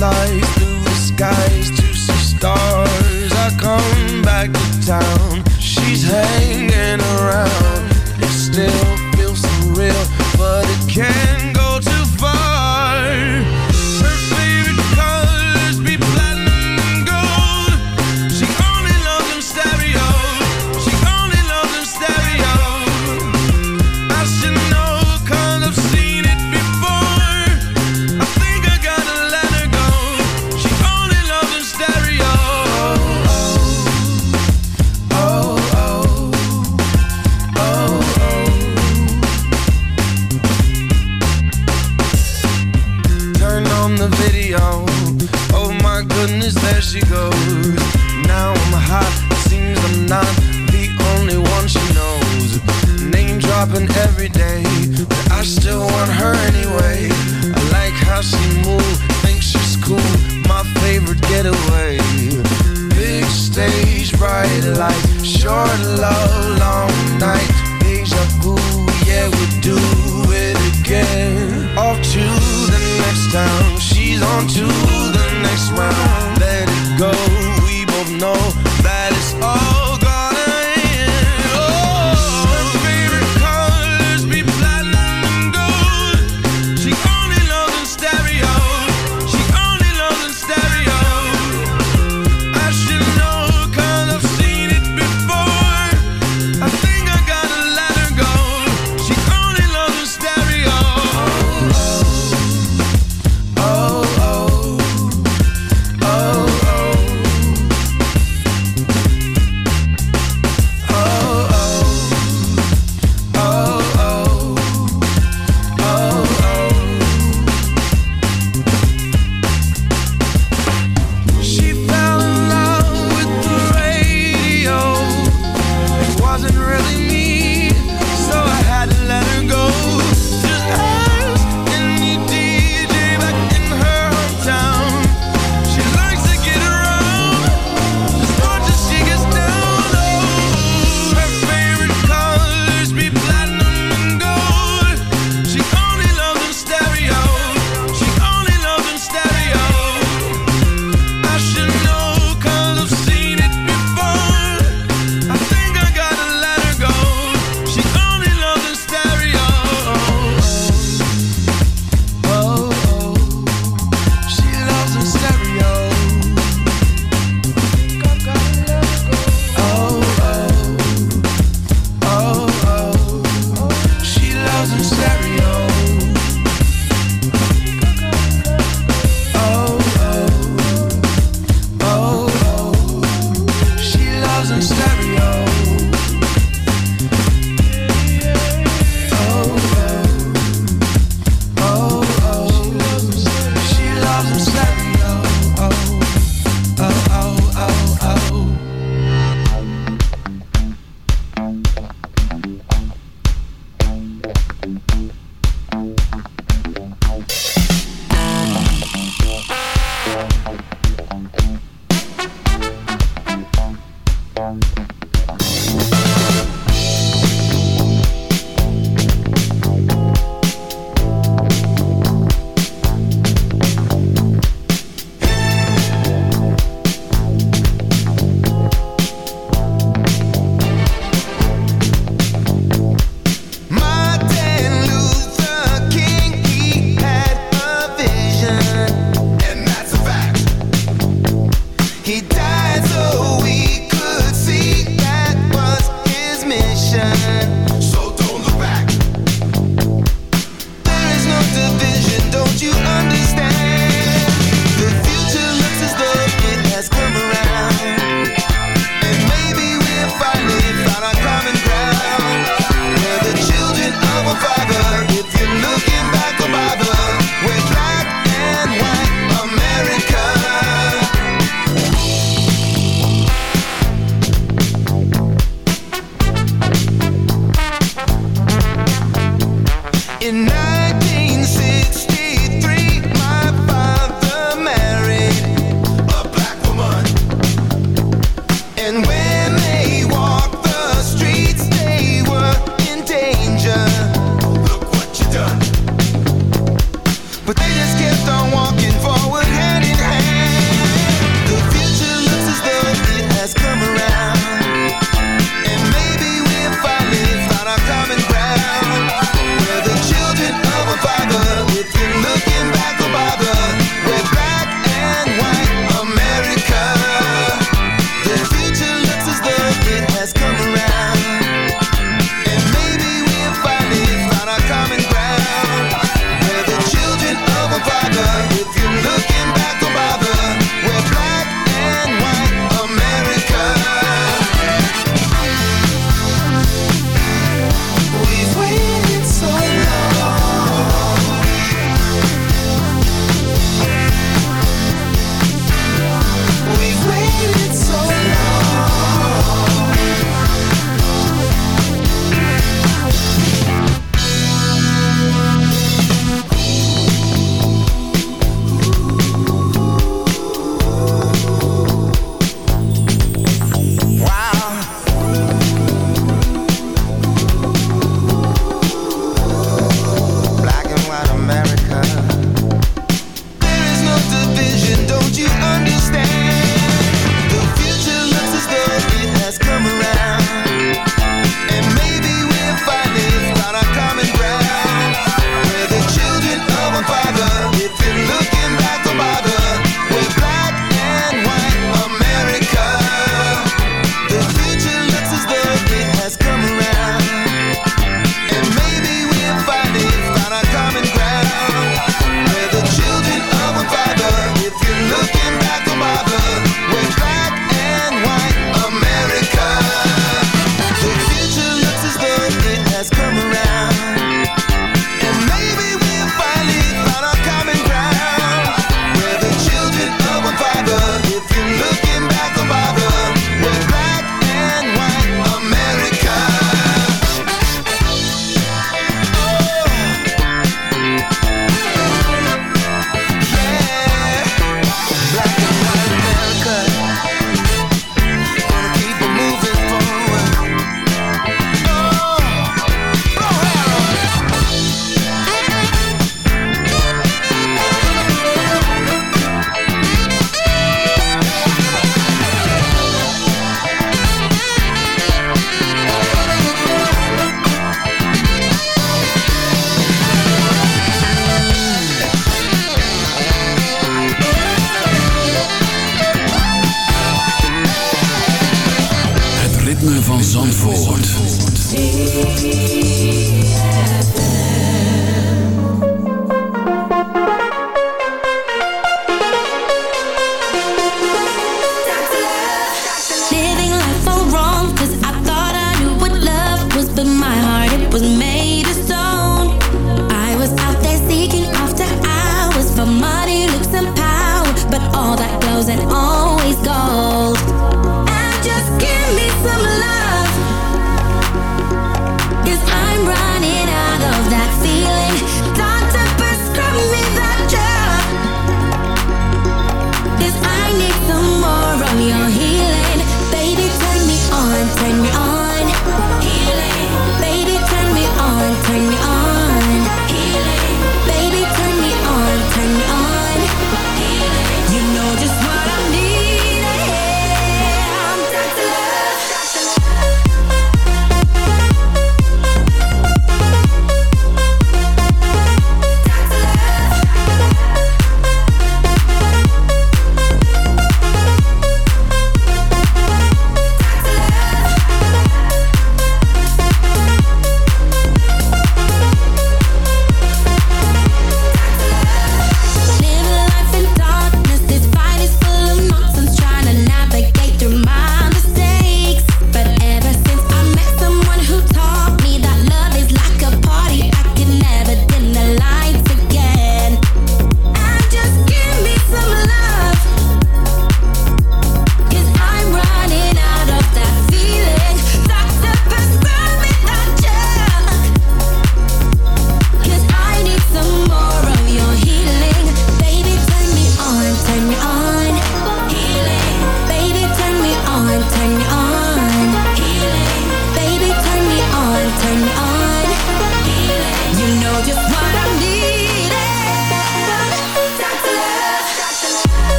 lights, blue skies, to see stars. I come back to town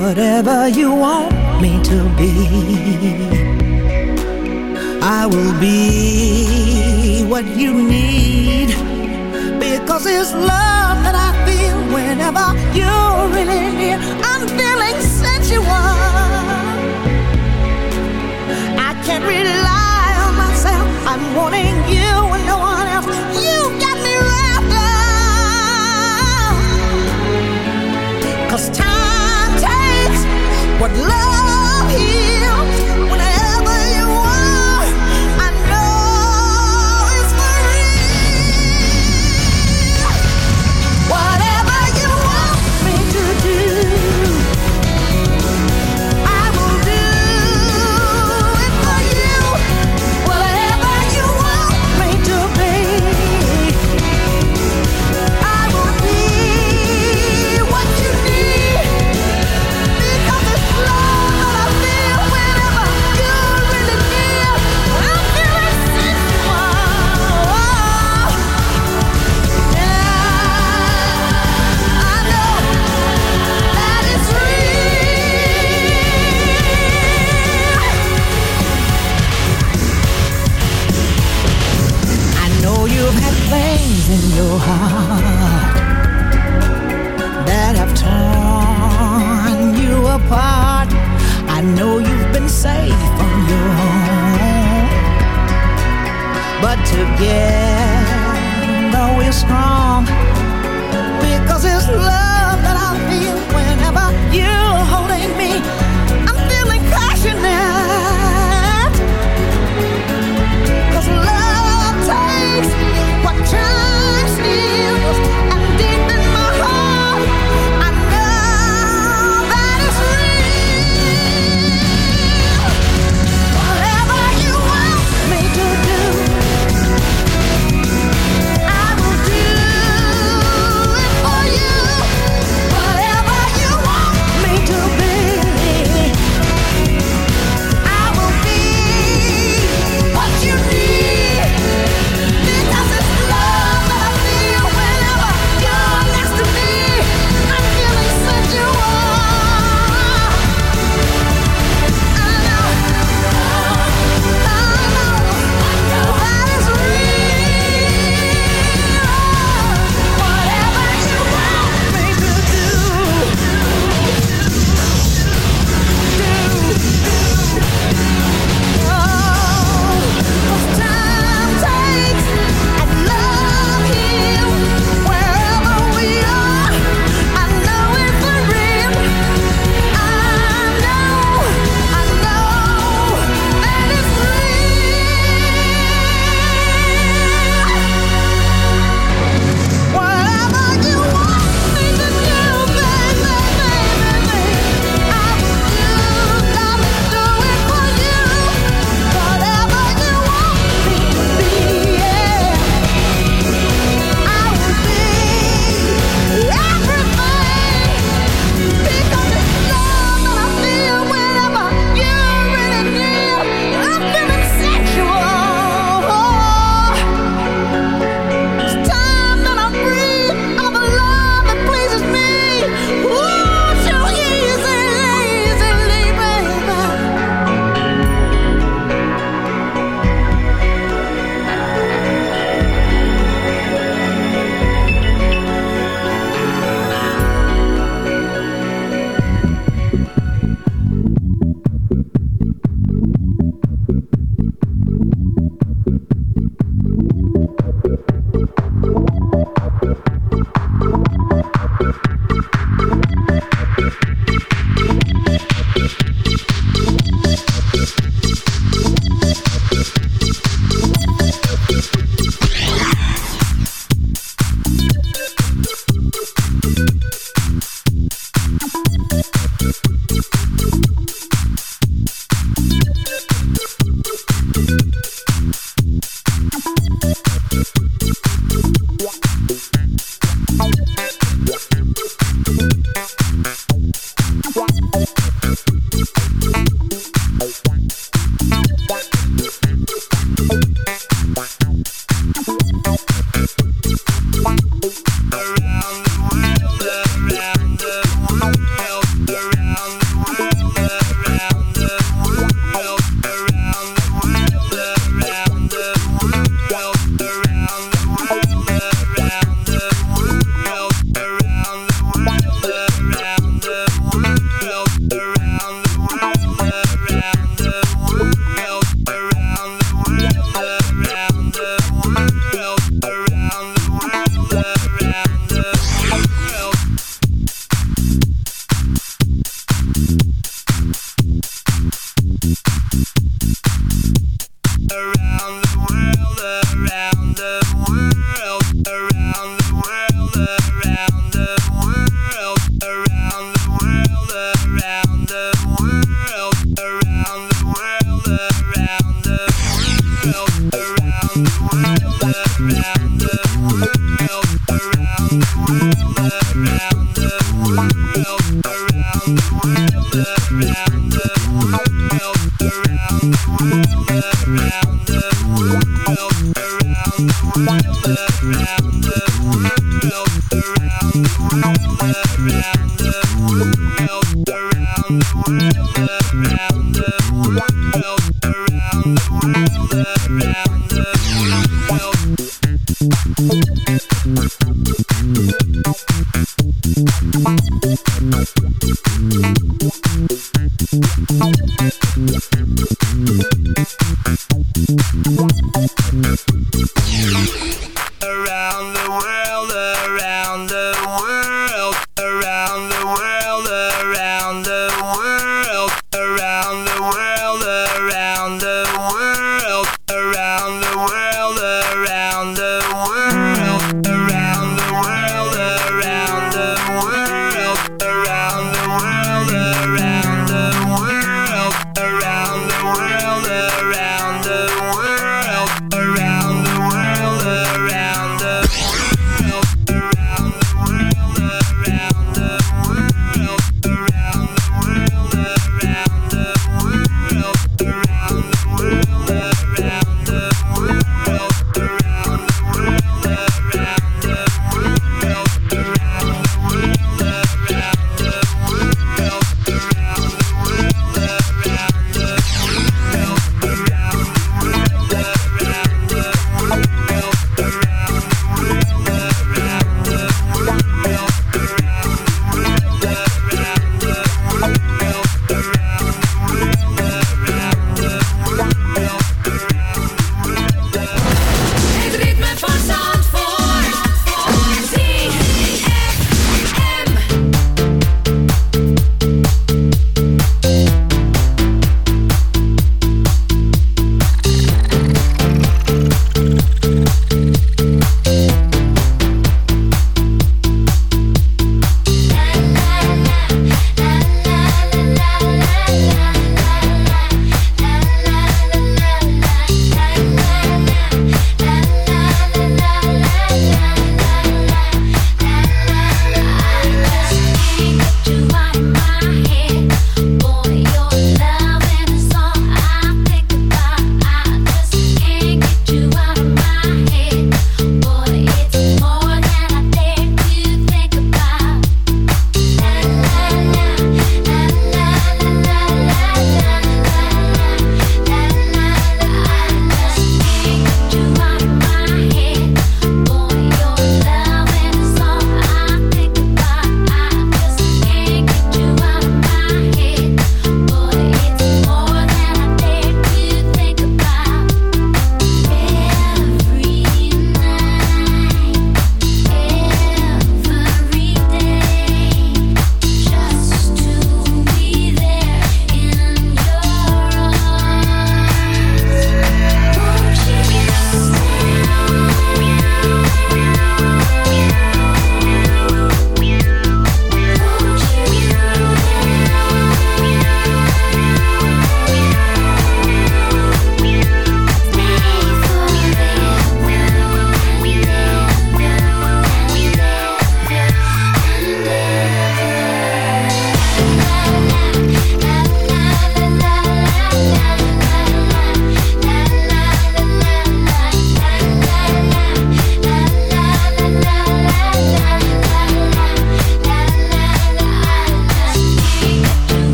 whatever you want me to be. I will be what you need because it's love that I feel whenever you Yeah. Around the world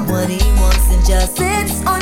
what he wants and just sits on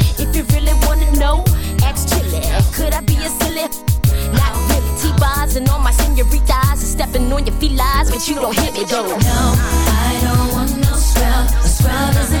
my senoritas and stepping on your feet felines, but you don't hit me though. No, I don't want no scrub. A scrub is